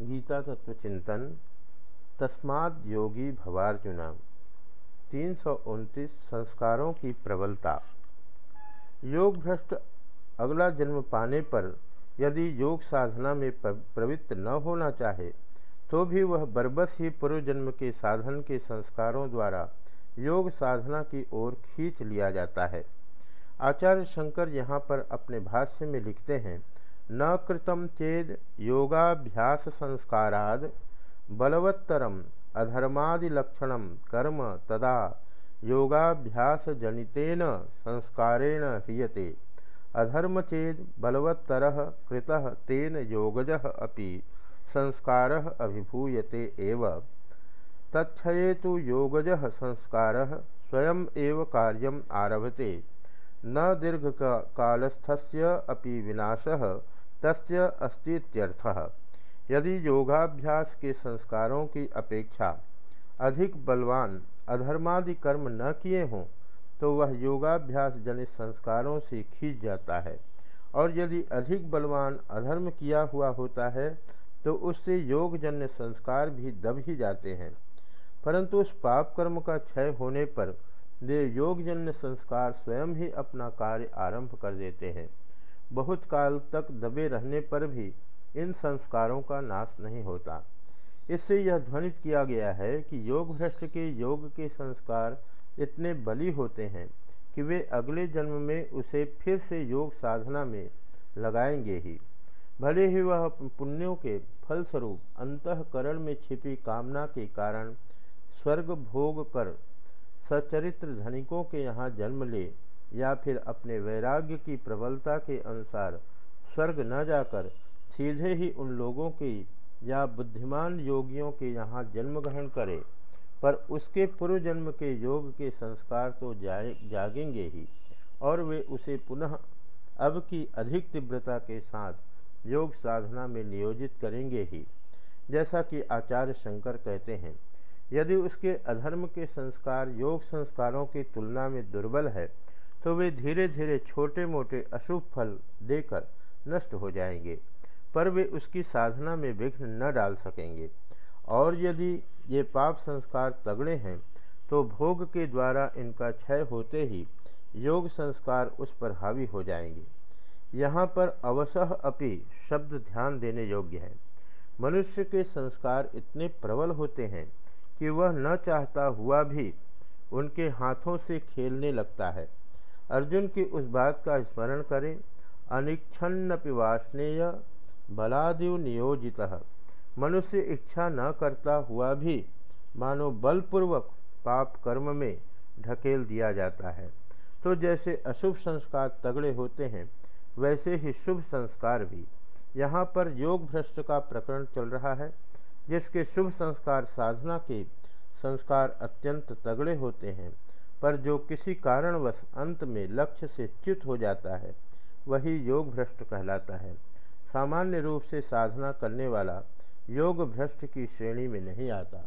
गीता तत्व चिंतन, तस्माद योगी भवार्जुना तीन संस्कारों की प्रबलता। योग भ्रष्ट अगला जन्म पाने पर यदि योग साधना में प्रवृत्त न होना चाहे तो भी वह बरबस ही पूर्व जन्म के साधन के संस्कारों द्वारा योग साधना की ओर खींच लिया जाता है। आचार्य शंकर यहाँ पर अपने भाष्य में लिखते हैं न कृतम चेद योगाभ्यास संस्काराद बलवत्तरम अधर्मादिलक्षण कर्म तदा योगाभ्यास जनितेन संस्कारेण ह्रियते। अधर्म चेद बलवत्तर कृतः तेन योगज अपि संस्कार अभिभूयते एव। तो योगज संस्कार स्वयं एव कार्यम आरभते। न दीर्घ कालस्थस्य अपि विनाशः तस्य अस्तीत्यर्थः। यदि योगाभ्यास के संस्कारों की अपेक्षा अधिक बलवान अधर्मादि कर्म न किए हों तो वह योगाभ्यास जनित संस्कारों से खींच जाता है। और यदि अधिक बलवान अधर्म किया हुआ होता है तो उससे योगजन्य संस्कार भी दब ही जाते हैं। परंतु उस पाप कर्म का क्षय होने पर वे योगजन्य संस्कार स्वयं ही अपना कार्य आरंभ कर देते हैं। बहुत काल तक दबे रहने पर भी इन संस्कारों का नाश नहीं होता। इससे यह ध्वनित किया गया है कि योग भ्रष्ट के योग के संस्कार इतने बली होते हैं कि वे अगले जन्म में उसे फिर से योग साधना में लगाएँगे ही। भले ही वह पुण्यों के फलस्वरूप अंतकरण में छिपी कामना के कारण स्वर्ग भोग कर सचरित्र धनिकों के यहाँ जन्म ले या फिर अपने वैराग्य की प्रबलता के अनुसार स्वर्ग न जाकर सीधे ही उन लोगों की या बुद्धिमान योगियों के यहाँ जन्म ग्रहण करे, पर उसके पूर्व जन्म के योग के संस्कार तो जाए, जागेंगे ही, और वे उसे पुनः अब की अधिक तीव्रता के साथ योग साधना में नियोजित करेंगे ही, जैसा कि आचार्य शंकर कहते हैं। यदि उसके अधर्म के संस्कार योग संस्कारों की तुलना में दुर्बल है तो वे धीरे धीरे छोटे मोटे अशुभ फल देकर नष्ट हो जाएँगे, पर वे उसकी साधना में विघ्न न डाल सकेंगे। और यदि ये पाप संस्कार तगड़े हैं तो भोग के द्वारा इनका क्षय होते ही योग संस्कार उस पर हावी हो जाएँगे। यहाँ पर अवसह अपि शब्द ध्यान देने योग्य है। मनुष्य के संस्कार इतने प्रबल होते हैं कि वह न चाहता हुआ भी उनके हाथों से खेलने लगता है। अर्जुन की उस बात का स्मरण करें। अनिक्षण पिवासनेय बलादिव नियोजित। मनुष्य इच्छा न करता हुआ भी मानो बलपूर्वक पाप कर्म में ढकेल दिया जाता है। तो जैसे अशुभ संस्कार तगड़े होते हैं, वैसे ही शुभ संस्कार भी। यहाँ पर योग भ्रष्ट का प्रकरण चल रहा है, जिसके शुभ संस्कार साधना के संस्कार अत्यंत तगड़े होते हैं। पर जो किसी कारणवश अंत में लक्ष्य से च्युत हो जाता है, वही योग भ्रष्ट कहलाता है। सामान्य रूप से साधना करने वाला योग भ्रष्ट की श्रेणी में नहीं आता।